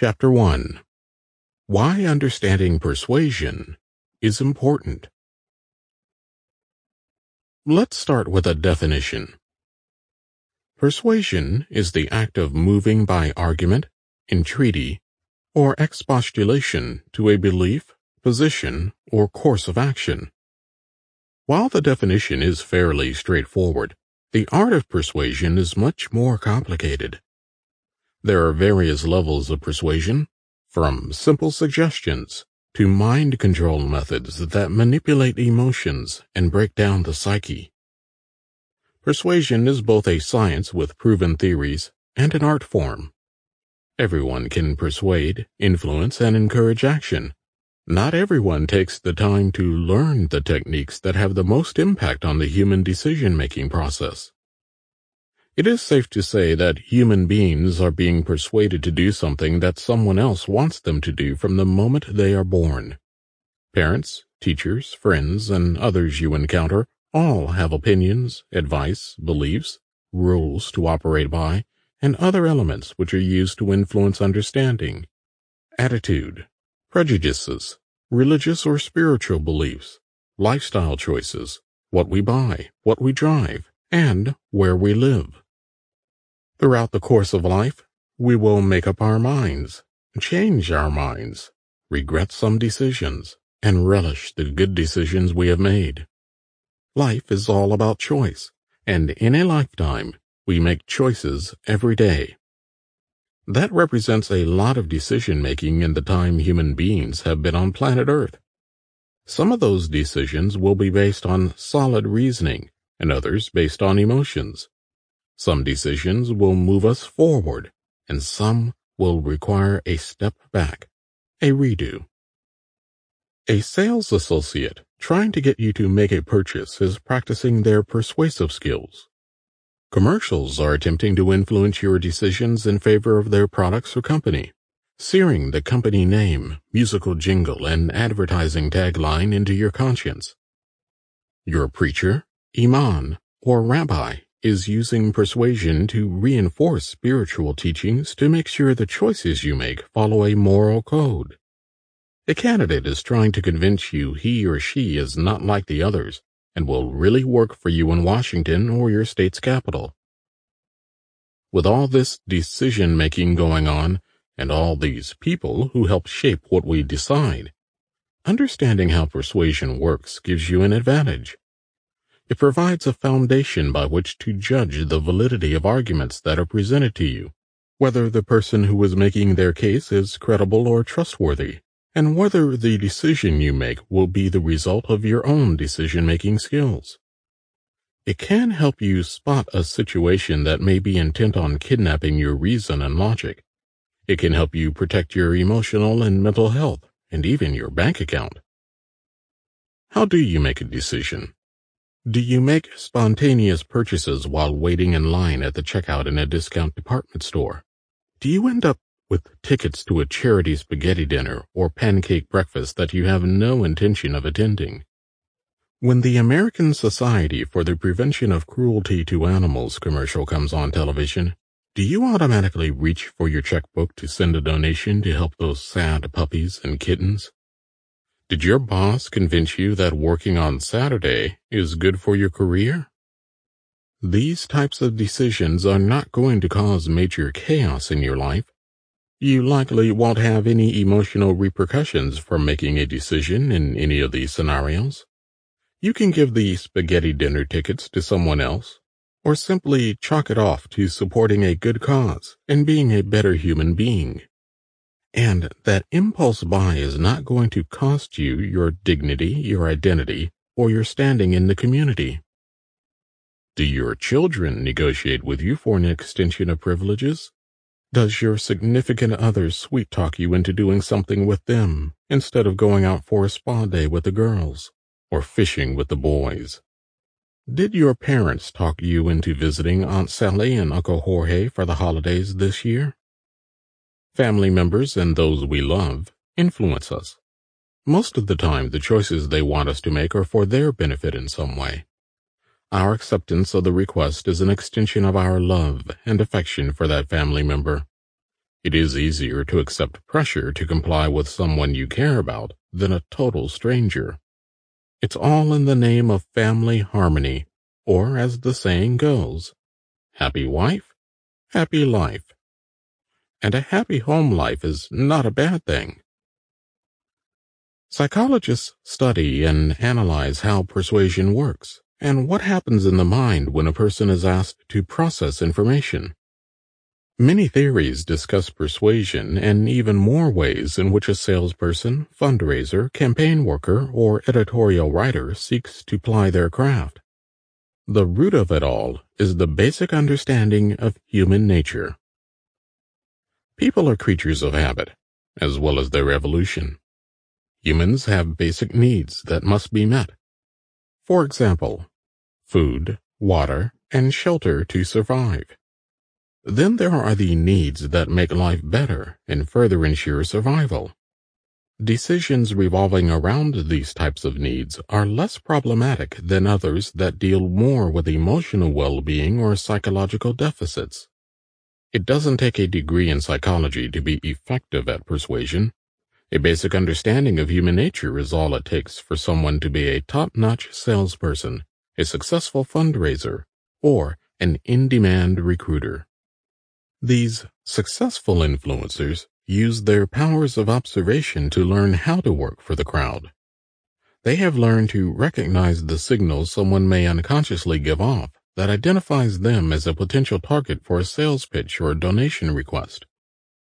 Chapter 1 Why Understanding Persuasion is Important. Let's start with a definition. Persuasion is the act of moving by argument, entreaty, or expostulation to a belief, position, or course of action. While the definition is fairly straightforward, the art of persuasion is much more complicated. There are various levels of persuasion, from simple suggestions to mind control methods that manipulate emotions and break down the psyche. Persuasion is both a science with proven theories and an art form. Everyone can persuade, influence, and encourage action. Not everyone takes the time to learn the techniques that have the most impact on the human decision-making process. It is safe to say that human beings are being persuaded to do something that someone else wants them to do from the moment they are born. Parents, teachers, friends, and others you encounter all have opinions, advice, beliefs, rules to operate by, and other elements which are used to influence understanding, attitude, prejudices, religious or spiritual beliefs, lifestyle choices, what we buy, what we drive, and where we live. Throughout the course of life, we will make up our minds, change our minds, regret some decisions, and relish the good decisions we have made. Life is all about choice, and in a lifetime, we make choices every day. That represents a lot of decision making in the time human beings have been on planet Earth. Some of those decisions will be based on solid reasoning, and others based on emotions. Some decisions will move us forward, and some will require a step back, a redo. A sales associate trying to get you to make a purchase is practicing their persuasive skills. Commercials are attempting to influence your decisions in favor of their products or company, searing the company name, musical jingle, and advertising tagline into your conscience. Your preacher, imam, or rabbi is using persuasion to reinforce spiritual teachings to make sure the choices you make follow a moral code. A candidate is trying to convince you he or she is not like the others and will really work for you in Washington or your state's capital. With all this decision making going on and all these people who help shape what we decide, understanding how persuasion works gives you an advantage. It provides a foundation by which to judge the validity of arguments that are presented to you, whether the person who is making their case is credible or trustworthy, and whether the decision you make will be the result of your own decision-making skills. It can help you spot a situation that may be intent on kidnapping your reason and logic. It can help you protect your emotional and mental health, and even your bank account. How do you make a decision? Do you make spontaneous purchases while waiting in line at the checkout in a discount department store? Do you end up with tickets to a charity spaghetti dinner or pancake breakfast that you have no intention of attending? When the American Society for the Prevention of Cruelty to Animals commercial comes on television, do you automatically reach for your checkbook to send a donation to help those sad puppies and kittens? Did your boss convince you that working on Saturday is good for your career? These types of decisions are not going to cause major chaos in your life. You likely won't have any emotional repercussions from making a decision in any of these scenarios. You can give the spaghetti dinner tickets to someone else, or simply chalk it off to supporting a good cause and being a better human being and that impulse buy is not going to cost you your dignity, your identity, or your standing in the community. Do your children negotiate with you for an extension of privileges? Does your significant other sweet talk you into doing something with them instead of going out for a spa day with the girls or fishing with the boys? Did your parents talk you into visiting Aunt Sally and Uncle Jorge for the holidays this year? Family members and those we love influence us. Most of the time, the choices they want us to make are for their benefit in some way. Our acceptance of the request is an extension of our love and affection for that family member. It is easier to accept pressure to comply with someone you care about than a total stranger. It's all in the name of family harmony, or as the saying goes, happy wife, happy life. And a happy home life is not a bad thing. Psychologists study and analyze how persuasion works and what happens in the mind when a person is asked to process information. Many theories discuss persuasion and even more ways in which a salesperson, fundraiser, campaign worker, or editorial writer seeks to ply their craft. The root of it all is the basic understanding of human nature. People are creatures of habit, as well as their evolution. Humans have basic needs that must be met. For example, food, water, and shelter to survive. Then there are the needs that make life better and further ensure survival. Decisions revolving around these types of needs are less problematic than others that deal more with emotional well-being or psychological deficits. It doesn't take a degree in psychology to be effective at persuasion. A basic understanding of human nature is all it takes for someone to be a top-notch salesperson, a successful fundraiser, or an in-demand recruiter. These successful influencers use their powers of observation to learn how to work for the crowd. They have learned to recognize the signals someone may unconsciously give off that identifies them as a potential target for a sales pitch or donation request.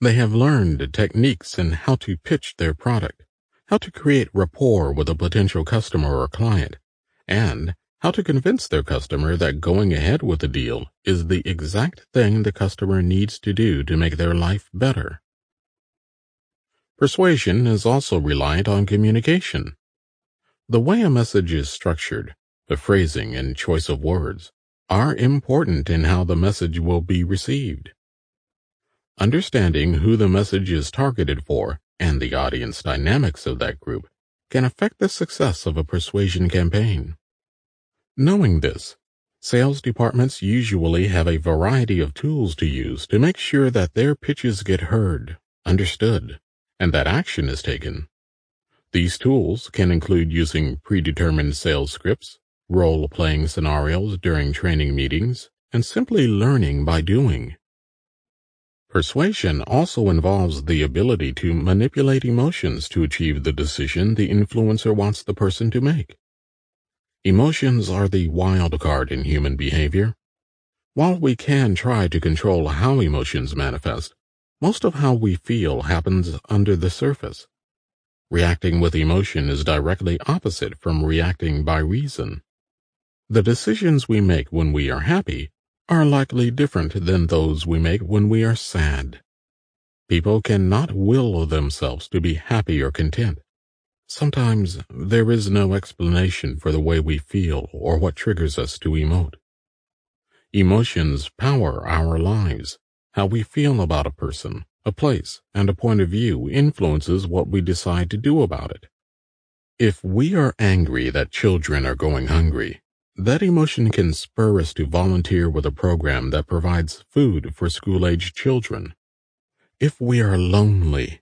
They have learned techniques in how to pitch their product, how to create rapport with a potential customer or client, and how to convince their customer that going ahead with the deal is the exact thing the customer needs to do to make their life better. Persuasion is also reliant on communication. The way a message is structured, the phrasing and choice of words, are important in how the message will be received. Understanding who the message is targeted for and the audience dynamics of that group can affect the success of a persuasion campaign. Knowing this, sales departments usually have a variety of tools to use to make sure that their pitches get heard, understood, and that action is taken. These tools can include using predetermined sales scripts, role-playing scenarios during training meetings, and simply learning by doing. Persuasion also involves the ability to manipulate emotions to achieve the decision the influencer wants the person to make. Emotions are the wild card in human behavior. While we can try to control how emotions manifest, most of how we feel happens under the surface. Reacting with emotion is directly opposite from reacting by reason. The decisions we make when we are happy are likely different than those we make when we are sad. People cannot will themselves to be happy or content. Sometimes there is no explanation for the way we feel or what triggers us to emote. Emotions power our lives. How we feel about a person, a place, and a point of view influences what we decide to do about it. If we are angry that children are going hungry, that emotion can spur us to volunteer with a program that provides food for school-aged children. If we are lonely,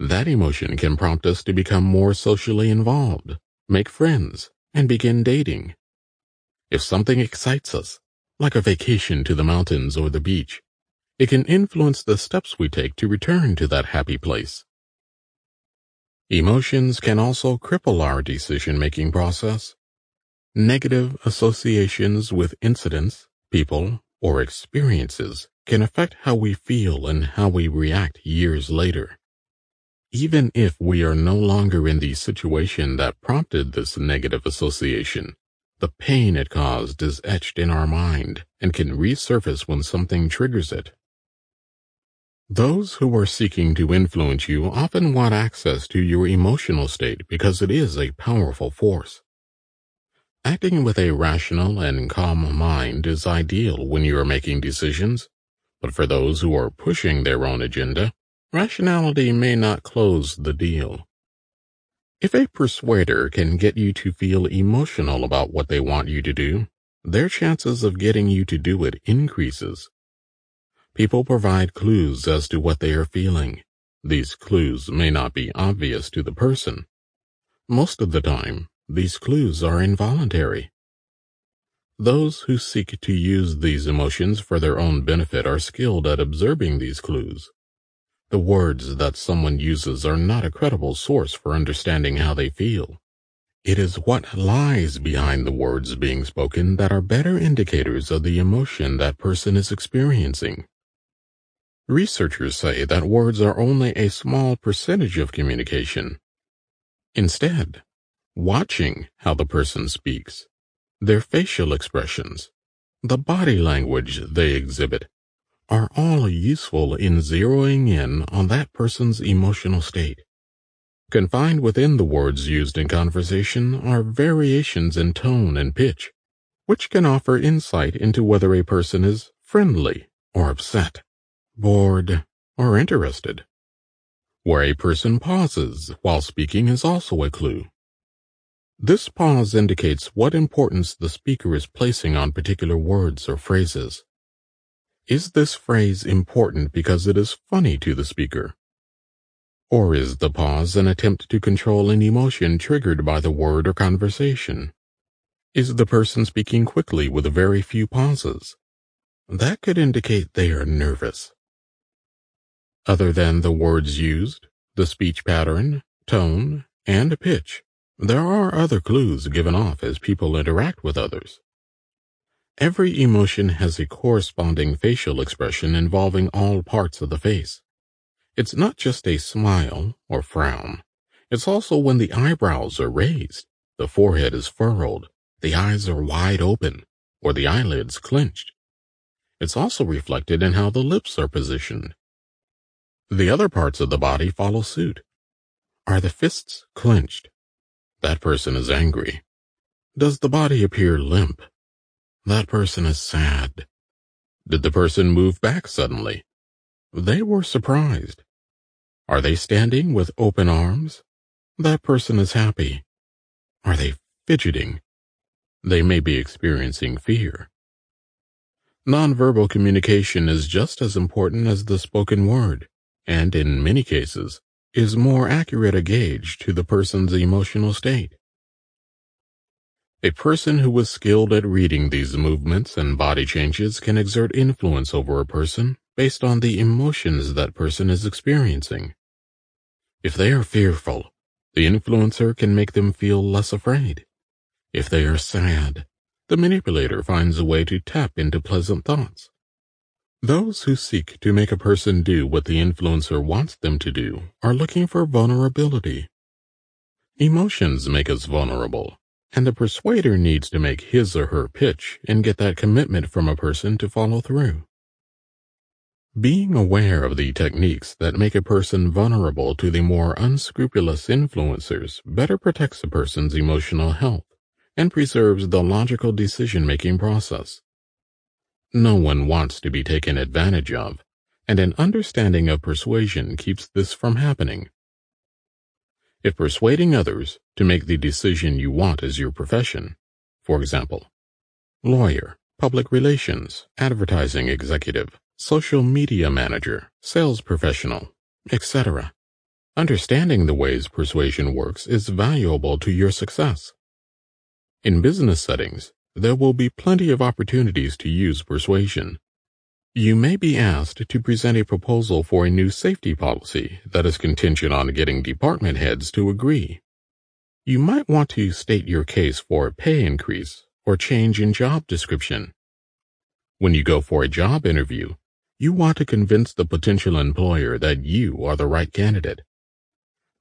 that emotion can prompt us to become more socially involved, make friends, and begin dating. If something excites us, like a vacation to the mountains or the beach, it can influence the steps we take to return to that happy place. Emotions can also cripple our decision-making process. Negative associations with incidents, people, or experiences can affect how we feel and how we react years later. Even if we are no longer in the situation that prompted this negative association, the pain it caused is etched in our mind and can resurface when something triggers it. Those who are seeking to influence you often want access to your emotional state because it is a powerful force. Acting with a rational and calm mind is ideal when you are making decisions, but for those who are pushing their own agenda, Rationality may not close the deal. If a persuader can get you to feel emotional about what they want you to do, their chances of getting you to do it increases. People provide clues as to what they are feeling. These clues may not be obvious to the person. Most of the time, these clues are involuntary. Those who seek to use these emotions for their own benefit are skilled at observing these clues. The words that someone uses are not a credible source for understanding how they feel. It is what lies behind the words being spoken that are better indicators of the emotion that person is experiencing. Researchers say that words are only a small percentage of communication. Instead, watching how the person speaks, their facial expressions, the body language they exhibit, are all useful in zeroing in on that person's emotional state. Confined within the words used in conversation are variations in tone and pitch, which can offer insight into whether a person is friendly or upset bored, or interested. Where a person pauses while speaking is also a clue. This pause indicates what importance the speaker is placing on particular words or phrases. Is this phrase important because it is funny to the speaker? Or is the pause an attempt to control an emotion triggered by the word or conversation? Is the person speaking quickly with a very few pauses? That could indicate they are nervous. Other than the words used, the speech pattern, tone, and pitch, there are other clues given off as people interact with others. Every emotion has a corresponding facial expression involving all parts of the face. It's not just a smile or frown. It's also when the eyebrows are raised, the forehead is furrowed, the eyes are wide open, or the eyelids clenched. It's also reflected in how the lips are positioned, the other parts of the body follow suit. Are the fists clenched? That person is angry. Does the body appear limp? That person is sad. Did the person move back suddenly? They were surprised. Are they standing with open arms? That person is happy. Are they fidgeting? They may be experiencing fear. Nonverbal communication is just as important as the spoken word and in many cases, is more accurate a gauge to the person's emotional state. A person who is skilled at reading these movements and body changes can exert influence over a person based on the emotions that person is experiencing. If they are fearful, the influencer can make them feel less afraid. If they are sad, the manipulator finds a way to tap into pleasant thoughts. Those who seek to make a person do what the influencer wants them to do are looking for vulnerability. Emotions make us vulnerable, and the persuader needs to make his or her pitch and get that commitment from a person to follow through. Being aware of the techniques that make a person vulnerable to the more unscrupulous influencers better protects a person's emotional health and preserves the logical decision-making process. No one wants to be taken advantage of, and an understanding of persuasion keeps this from happening. If persuading others to make the decision you want as your profession, for example, lawyer, public relations, advertising executive, social media manager, sales professional, etc. Understanding the ways persuasion works is valuable to your success. In business settings, there will be plenty of opportunities to use persuasion. You may be asked to present a proposal for a new safety policy that is contingent on getting department heads to agree. You might want to state your case for a pay increase or change in job description. When you go for a job interview, you want to convince the potential employer that you are the right candidate.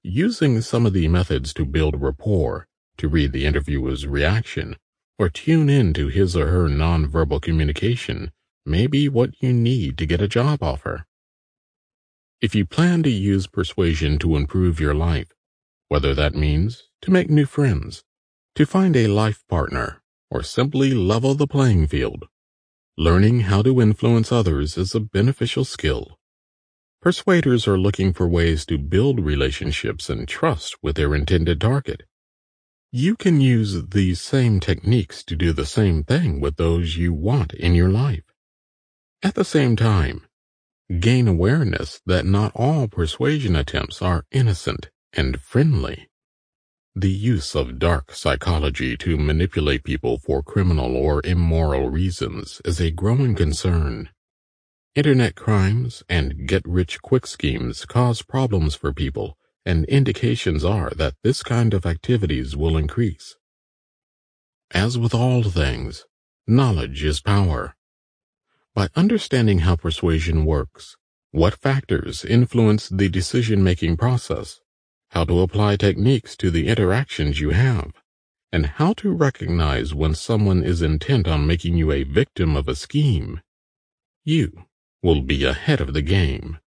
Using some of the methods to build rapport, to read the interviewer's reaction, or tune in to his or her nonverbal communication may be what you need to get a job offer. If you plan to use persuasion to improve your life, whether that means to make new friends, to find a life partner, or simply level the playing field, learning how to influence others is a beneficial skill. Persuaders are looking for ways to build relationships and trust with their intended target. You can use these same techniques to do the same thing with those you want in your life. At the same time, gain awareness that not all persuasion attempts are innocent and friendly. The use of dark psychology to manipulate people for criminal or immoral reasons is a growing concern. Internet crimes and get-rich-quick schemes cause problems for people, and indications are that this kind of activities will increase. As with all things, knowledge is power. By understanding how persuasion works, what factors influence the decision-making process, how to apply techniques to the interactions you have, and how to recognize when someone is intent on making you a victim of a scheme, you will be ahead of the game.